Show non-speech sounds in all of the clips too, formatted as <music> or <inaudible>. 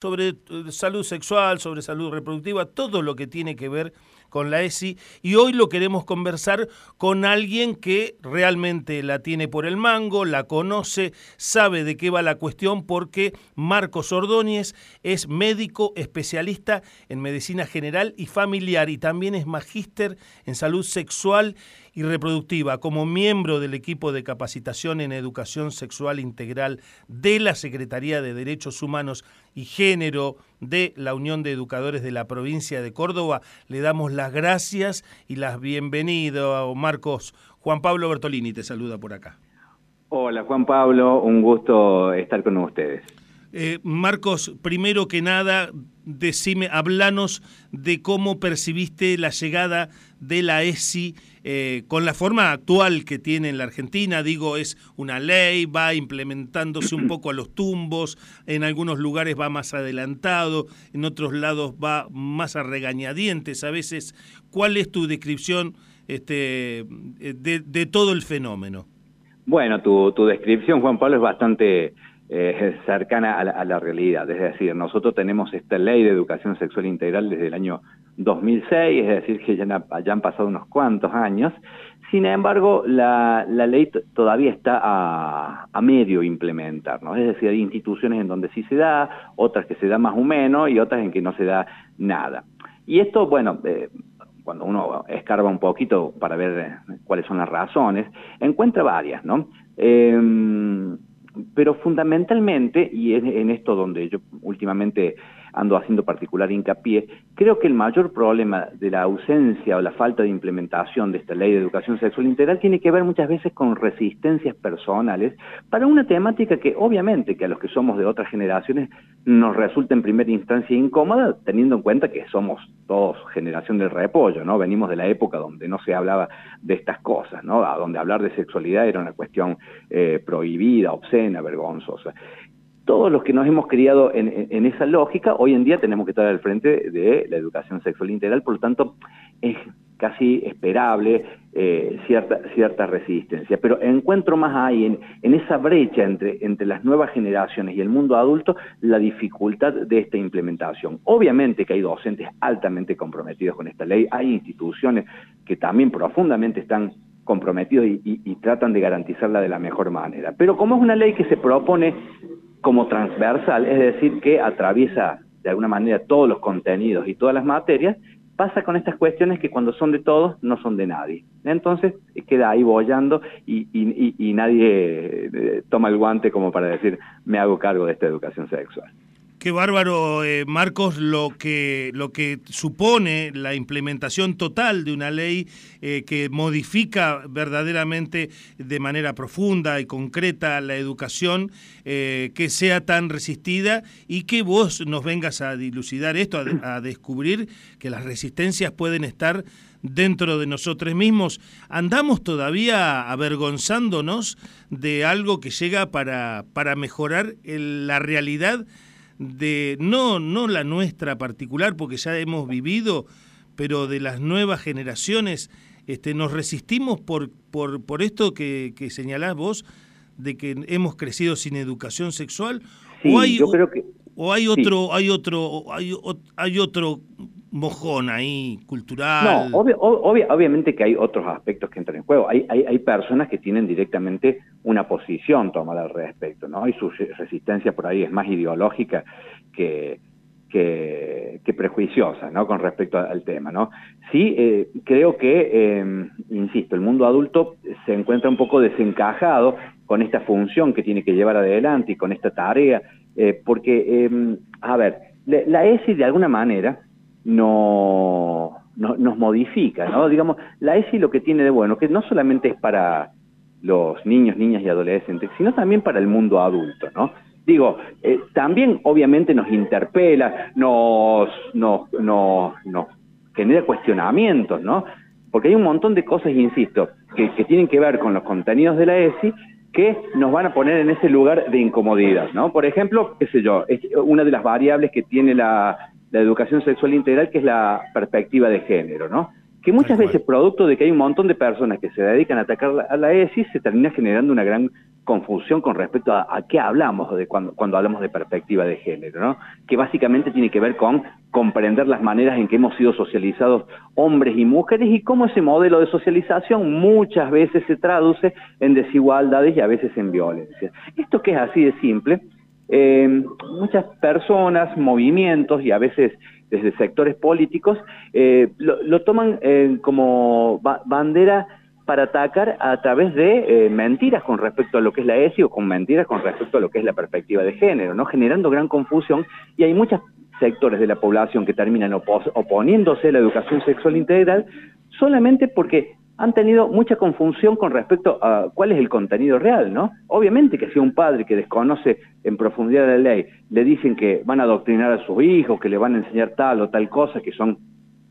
sobre eh, salud sexual, sobre salud reproductiva, todo lo que tiene que ver con la ESI y hoy lo queremos conversar con alguien que realmente la tiene por el mango, la conoce, sabe de qué va la cuestión porque Marcos Ordóñez es médico especialista en medicina general y familiar y también es magíster en salud sexual y reproductiva como miembro del equipo de capacitación en educación sexual integral de la Secretaría de Derechos Humanos y Género de la Unión de Educadores de la provincia de Córdoba. Le damos las gracias y las bienvenidas, Marcos. Juan Pablo Bertolini te saluda por acá. Hola Juan Pablo, un gusto estar con ustedes. Eh, Marcos, primero que nada, decime, hablanos de cómo percibiste la llegada de la ESI eh, con la forma actual que tiene en la Argentina. Digo, es una ley, va implementándose un poco a los tumbos, en algunos lugares va más adelantado, en otros lados va más a regañadientes. A veces, ¿cuál es tu descripción este, de, todo el fenómeno? Bueno, tu descripción, Juan Pablo, es bastante eh, cercana a la, realidad. Es decir, nosotros tenemos esta ley de educación sexual integral desde el año 2006, es decir, que ya, han pasado unos cuantos años. Sin embargo, la, ley todavía está a, medio implementar, ¿no? Es decir, hay instituciones en donde sí se da, otras que se da más o menos y otras en que no se da nada. Y esto, bueno, eh, cuando uno escarba un poquito para ver eh, cuáles son las razones, encuentra varias, ¿no? Eh, pero fundamentalmente, y es en esto donde yo últimamente ando haciendo particular hincapié, creo que el mayor problema de la ausencia o la falta de implementación de esta ley de educación sexual integral tiene que ver muchas veces con resistencias personales para una temática que obviamente que a los que somos de otras generaciones nos resulta en primera instancia incómoda, teniendo en cuenta que somos todos generación del repollo, ¿no? Venimos de la época donde no se hablaba de estas cosas, ¿no? Donde hablar de sexualidad era una cuestión eh, prohibida, obscena, vergonzosa todos los que nos hemos criado en, esa lógica, hoy en día tenemos que estar al frente de la educación sexual integral, por lo tanto es casi esperable eh, cierta, cierta resistencia. Pero encuentro más ahí, en, esa brecha entre, entre las nuevas generaciones y el mundo adulto, la dificultad de esta implementación. Obviamente que hay docentes altamente comprometidos con esta ley, hay instituciones que también profundamente están comprometidos y tratan de garantizarla de la mejor manera. Pero como es una ley que se propone como transversal, es decir, que atraviesa de alguna manera todos los contenidos y todas las materias, pasa con estas cuestiones que cuando son de todos no son de nadie. Entonces queda ahí bollando y, y nadie eh, toma el guante como para decir me hago cargo de esta educación sexual. Qué bárbaro, eh, Marcos, lo que, lo que supone la implementación total de una ley eh, que modifica verdaderamente de manera profunda y concreta la educación, eh, que sea tan resistida y que vos nos vengas a dilucidar esto, a, descubrir que las resistencias pueden estar dentro de nosotros mismos. Andamos todavía avergonzándonos de algo que llega para, para mejorar la realidad de no, no la nuestra particular, porque ya hemos vivido, pero de las nuevas generaciones, este, nos resistimos por, por, por esto que, que señalás vos, de que hemos crecido sin educación sexual, o hay, yo creo que, o hay otro, hay otro, hay, hay otro mojón ahí cultural. No, obviamente que hay otros aspectos que entran en juego. Hay, hay, hay, personas que tienen directamente una posición tomada al respecto, ¿no? Y su resistencia por ahí es más ideológica que, que, prejuiciosa, ¿no? Con respecto al tema, ¿no? Sí, eh, creo que, em, insisto, el mundo adulto se encuentra un poco desencajado con esta función que tiene que llevar adelante y con esta tarea, eh, porque, em, a ver, la ESI de alguna manera no, nos modifica, ¿no? Digamos, la ESI lo que tiene de bueno, que no solamente es para los niños, niñas y adolescentes, sino también para el mundo adulto, ¿no? Digo, eh, también obviamente nos interpela, nos, nos, nos, genera cuestionamientos, ¿no? Porque hay un montón de cosas, insisto, que, tienen que ver con los contenidos de la ESI que nos van a poner en ese lugar de incomodidad, ¿no? Por ejemplo, qué sé yo, es una de las variables que tiene la educación sexual integral, que es la perspectiva de género, ¿no? Que muchas veces producto de que hay un montón de personas que se dedican a atacar a la ESI, se termina generando una gran confusión con respecto a, qué hablamos de cuando, cuando hablamos de perspectiva de género, ¿no? que básicamente tiene que ver con comprender las maneras en que hemos sido socializados hombres y mujeres y cómo ese modelo de socialización muchas veces se traduce en desigualdades y a veces en violencia. Esto que es así de simple, eh, muchas personas, movimientos y a veces desde sectores políticos eh, lo, toman eh, como bandera para atacar a través de mentiras con respecto a lo que es la ESI o con mentiras con respecto a lo que es la perspectiva de género, ¿no? generando gran confusión y hay muchos sectores de la población que terminan oponiéndose a la educación sexual integral solamente porque han tenido mucha confusión con respecto a cuál es el contenido real, ¿no? Obviamente que si un padre que desconoce en profundidad la ley le dicen que van a adoctrinar a sus hijos, que le van a enseñar tal o tal cosa, que son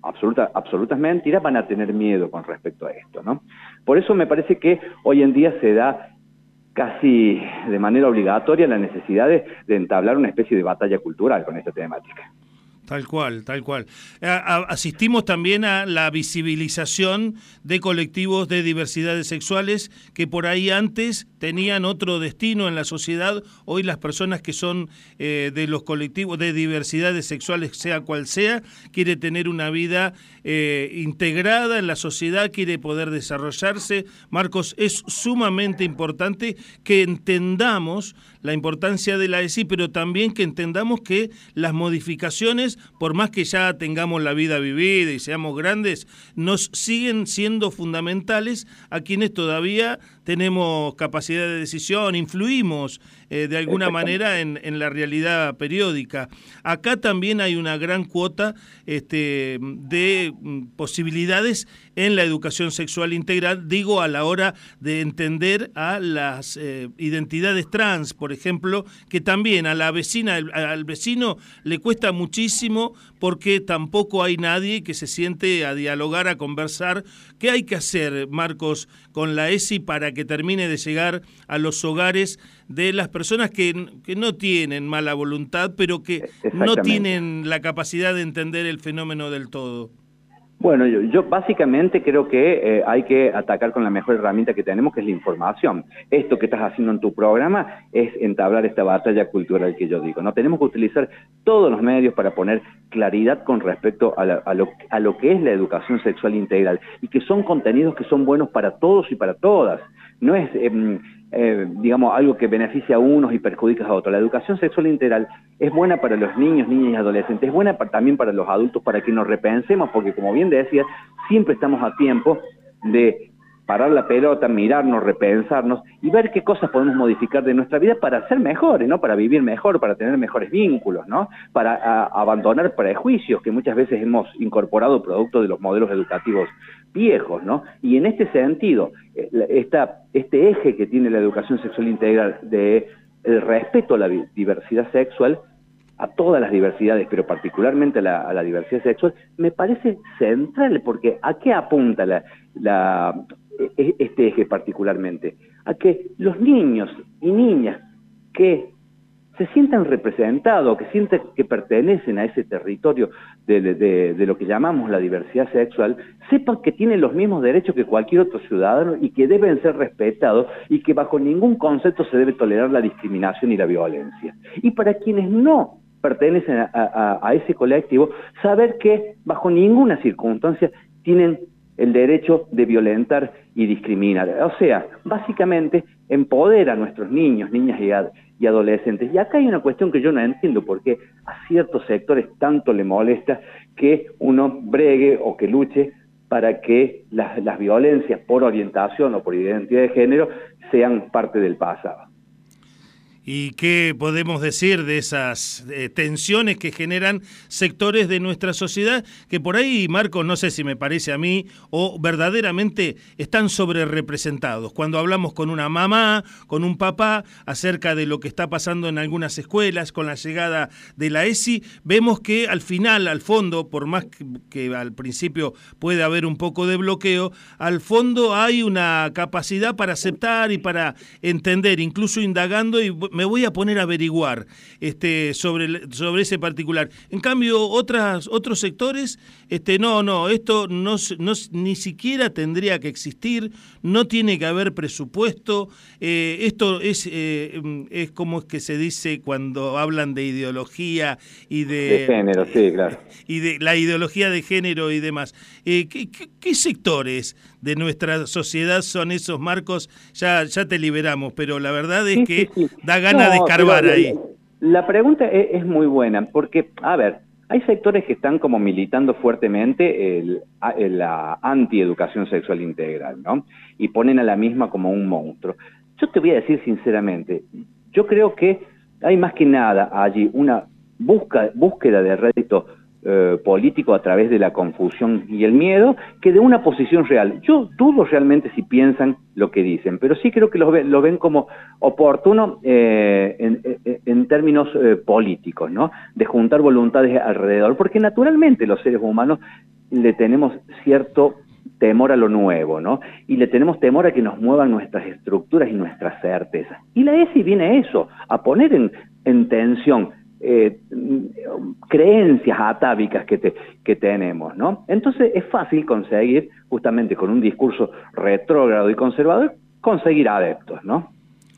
absoluta, absolutas mentiras, van a tener miedo con respecto a esto, ¿no? Por eso me parece que hoy en día se da casi de manera obligatoria la necesidad de entablar una especie de batalla cultural con esta temática. Tal cual, tal cual. Asistimos también a la visibilización de colectivos de diversidades sexuales que por ahí antes tenían otro destino en la sociedad. Hoy las personas que son eh, de los colectivos de diversidades sexuales, sea cual sea, quiere tener una vida eh, integrada en la sociedad, quiere poder desarrollarse. Marcos, es sumamente importante que entendamos la importancia de la ESI, pero también que entendamos que las modificaciones por más que ya tengamos la vida vivida y seamos grandes, nos siguen siendo fundamentales a quienes todavía tenemos capacidad de decisión, influimos eh, de alguna manera en, la realidad periódica. Acá también hay una gran cuota este, de mm, posibilidades en la educación sexual integral, digo a la hora de entender a las eh, identidades trans, por ejemplo, que también a la vecina, al vecino le cuesta muchísimo porque tampoco hay nadie que se siente a dialogar, a conversar. ¿Qué hay que hacer, Marcos, con la ESI para que termine de llegar a los hogares de las personas que, que no tienen mala voluntad, pero que no tienen la capacidad de entender el fenómeno del todo? Bueno, yo, básicamente creo que eh, hay que atacar con la mejor herramienta que tenemos, que es la información. Esto que estás haciendo en tu programa es entablar esta batalla cultural que yo digo. No tenemos que utilizar todos los medios para poner claridad con respecto a, lo, a lo que es la educación sexual integral y que son contenidos que son buenos para todos y para todas. No es em, eh, digamos, algo que beneficia a unos y perjudica a otros. La educación sexual integral es buena para los niños, niñas y adolescentes, es buena también para los adultos, para que nos repensemos, porque como bien decía, siempre estamos a tiempo de parar la pelota, mirarnos, repensarnos y ver qué cosas podemos modificar de nuestra vida para ser mejores, ¿no? Para vivir mejor, para tener mejores vínculos, ¿no? Para abandonar prejuicios que muchas veces hemos incorporado producto de los modelos educativos viejos, ¿no? Y en este sentido, eh, esta, este eje que tiene la educación sexual integral de el respeto a la diversidad sexual, a todas las diversidades, pero particularmente a la, diversidad sexual, me parece central, porque ¿a qué apunta la, este eje particularmente, a que los niños y niñas que se sientan representados, que sienten que pertenecen a ese territorio de, lo que llamamos la diversidad sexual, sepan que tienen los mismos derechos que cualquier otro ciudadano y que deben ser respetados y que bajo ningún concepto se debe tolerar la discriminación y la violencia. Y para quienes no pertenecen a ese colectivo, saber que bajo ninguna circunstancia tienen el derecho de violentar y discriminar. O sea, básicamente empodera a nuestros niños, niñas y, adolescentes. Y acá hay una cuestión que yo no entiendo, porque a ciertos sectores tanto le molesta que uno bregue o que luche para que las, las violencias por orientación o por identidad de género sean parte del pasado. ¿Y qué podemos decir de esas eh, tensiones que generan sectores de nuestra sociedad que por ahí, Marco, no sé si me parece a mí, o verdaderamente están sobre representados? Cuando hablamos con una mamá, con un papá, acerca de lo que está pasando en algunas escuelas con la llegada de la ESI, vemos que al final, al fondo, por más que al principio puede haber un poco de bloqueo, al fondo hay una capacidad para aceptar y para entender, incluso indagando y me voy a poner a averiguar este, sobre, sobre ese particular. En cambio, otras, otros sectores, este, no, no, esto no, no, ni siquiera tendría que existir, no tiene que haber presupuesto, eh, esto es, eh, es como es que se dice cuando hablan de ideología y de... De género, sí, claro. Y de la ideología de género y demás. Eh, ¿qué, sectores de nuestra sociedad son esos marcos? Ya, ya te liberamos, pero la verdad es que da ganas de escarbar ahí. La, pregunta es, muy buena, porque, a ver, hay sectores que están como militando fuertemente el, la antieducación sexual integral, ¿no? Y ponen a la misma como un monstruo. Yo te voy a decir sinceramente, yo creo que hay más que nada allí una busca, búsqueda de rédito eh, político a través de la confusión y el miedo que de una posición real. Yo dudo realmente si piensan lo que dicen, pero sí creo que lo, ven, como oportuno eh, en, términos eh, políticos, ¿no? De juntar voluntades alrededor, porque naturalmente los seres humanos le tenemos cierto temor a lo nuevo, ¿no? Y le tenemos temor a que nos muevan nuestras estructuras y nuestras certezas. Y la ESI viene a eso, a poner en tensión eh, creencias atávicas que, que tenemos, ¿no? Entonces es fácil conseguir, justamente con un discurso retrógrado y conservador, conseguir adeptos, ¿no?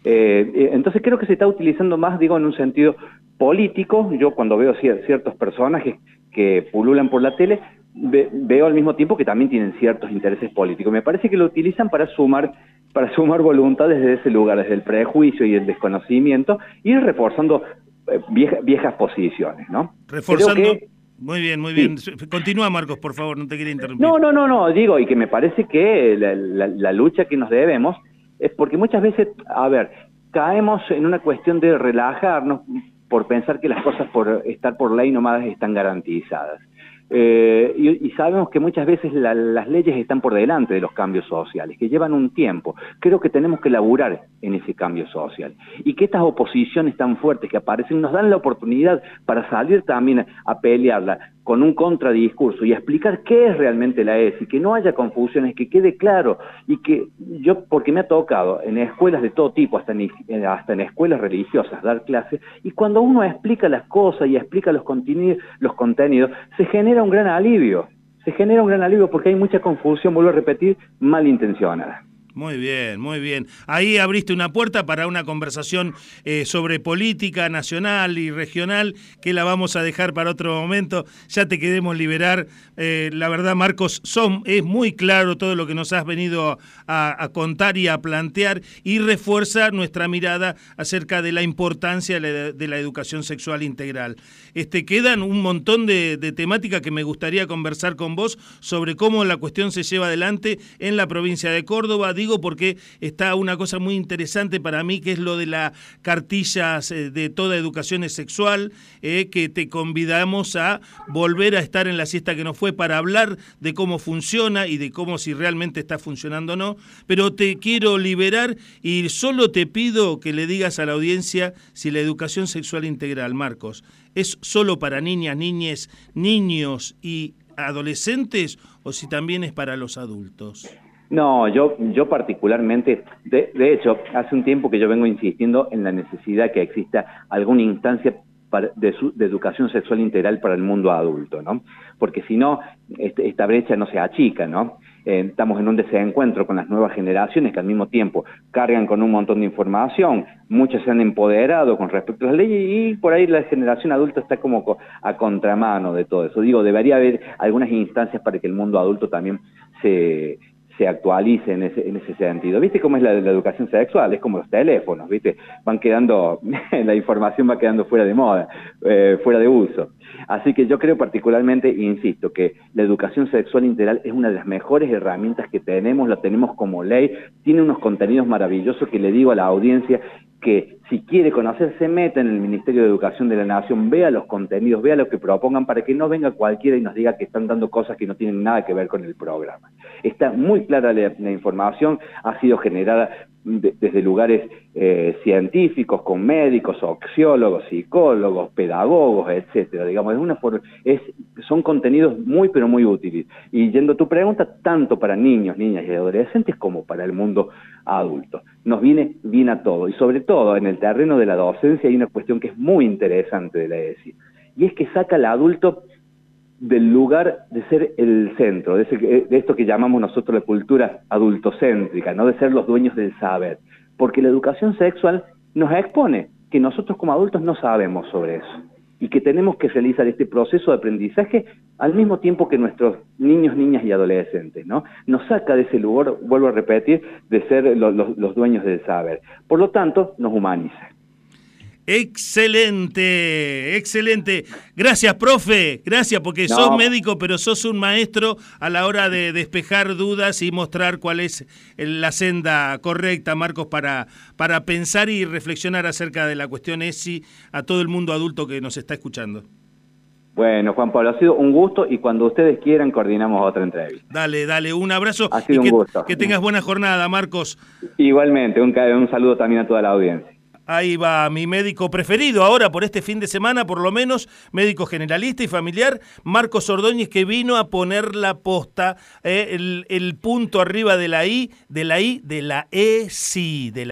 Eh, eh, entonces creo que se está utilizando más, digo, en un sentido político. Yo cuando veo ciertos personajes que pululan por la tele, veo al mismo tiempo que también tienen ciertos intereses políticos. Me parece que lo utilizan para sumar para sumar voluntad desde ese lugar, desde el prejuicio y el desconocimiento, ir reforzando eh, viejas posiciones, ¿no? Reforzando... Muy bien, muy bien. Continúa, Marcos, por favor, no te quería interrumpir. No, no, no, no, digo, y que me parece que la, lucha que nos debemos es porque muchas veces, a ver, caemos en una cuestión de relajarnos por pensar que las cosas por estar por ley nomás están garantizadas. Eh, y, sabemos que muchas veces las leyes están por delante de los cambios sociales, que llevan un tiempo. Creo que tenemos que laburar en ese cambio social. Y que estas oposiciones tan fuertes que aparecen nos dan la oportunidad para salir también a pelearla con un contradiscurso y explicar qué es realmente la ESI, que no haya confusiones, que quede claro y que yo, porque me ha tocado en escuelas de todo tipo, hasta en, hasta en escuelas religiosas, dar clases, y cuando uno explica las cosas y explica los contenidos, los contenidos, se genera un gran alivio, se genera un gran alivio porque hay mucha confusión, vuelvo a repetir, malintencionada. Muy bien, muy bien. Ahí abriste una puerta para una conversación eh, sobre política nacional y regional que la vamos a dejar para otro momento. Ya te queremos liberar. Eh, la verdad, Marcos, son, es muy claro todo lo que nos has venido a, contar y a plantear y refuerza nuestra mirada acerca de la importancia de la, educación sexual integral. Este, quedan un montón de, de temáticas que me gustaría conversar con vos sobre cómo la cuestión se lleva adelante en la provincia de Córdoba digo porque está una cosa muy interesante para mí, que es lo de las cartillas eh, de toda educación sexual, eh, que te convidamos a volver a estar en la siesta que no fue para hablar de cómo funciona y de cómo si realmente está funcionando o no, pero te quiero liberar y solo te pido que le digas a la audiencia si la educación sexual integral, Marcos, es solo para niñas, niñes, niños y adolescentes o si también es para los adultos. No, yo, yo particularmente, de, hecho, hace un tiempo que yo vengo insistiendo en la necesidad que exista alguna instancia de, de, educación sexual integral para el mundo adulto, ¿no? Porque si no, este, esta brecha no se achica, ¿no? Eh, estamos en un desencuentro con las nuevas generaciones que al mismo tiempo cargan con un montón de información, muchas se han empoderado con respecto a las leyes y por ahí la generación adulta está como a contramano de todo eso. Digo, debería haber algunas instancias para que el mundo adulto también se se actualice en ese, en ese sentido. ¿Viste cómo es la, educación sexual? Es como los teléfonos, ¿viste? Van quedando, <laughs> la información va quedando fuera de moda, eh, fuera de uso. Así que yo creo particularmente, insisto, que la educación sexual integral es una de las mejores herramientas que tenemos, la tenemos como ley, tiene unos contenidos maravillosos que le digo a la audiencia que si quiere conocer, se meta en el Ministerio de Educación de la Nación, vea los contenidos, vea lo que propongan para que no venga cualquiera y nos diga que están dando cosas que no tienen nada que ver con el programa. Está muy clara la, información, ha sido generada desde lugares eh, científicos, con médicos, sociólogos, psicólogos, pedagogos, etcétera. Digamos, es una es, son contenidos muy pero muy útiles. Y yendo a tu pregunta, tanto para niños, niñas y adolescentes como para el mundo adulto. Nos viene bien a todo. Y sobre todo en el terreno de la docencia hay una cuestión que es muy interesante de la ESI. Y es que saca al adulto del lugar de ser el centro, de, esto que llamamos nosotros la cultura adultocéntrica, no de ser los dueños del saber, porque la educación sexual nos expone que nosotros como adultos no sabemos sobre eso y que tenemos que realizar este proceso de aprendizaje al mismo tiempo que nuestros niños, niñas y adolescentes, ¿no? Nos saca de ese lugar, vuelvo a repetir, de ser los dueños del saber. Por lo tanto, nos humaniza. Excelente, excelente. Gracias, profe. Gracias, porque sos médico, pero sos un maestro a la hora de despejar dudas y mostrar cuál es la senda correcta, Marcos, para, para pensar y reflexionar acerca de la cuestión ESI a todo el mundo adulto que nos está escuchando. Bueno, Juan Pablo, ha sido un gusto y cuando ustedes quieran coordinamos otra entrevista. Dale, dale, un abrazo. Ha sido y un gusto. Que tengas buena jornada, Marcos. Igualmente, un, un saludo también a toda la audiencia. Ahí va mi médico preferido ahora por este fin de semana, por lo menos, médico generalista y familiar, Marcos Ordóñez, que vino a poner la posta, eh, el, el, punto arriba de la I, de la I, de la E, sí, de la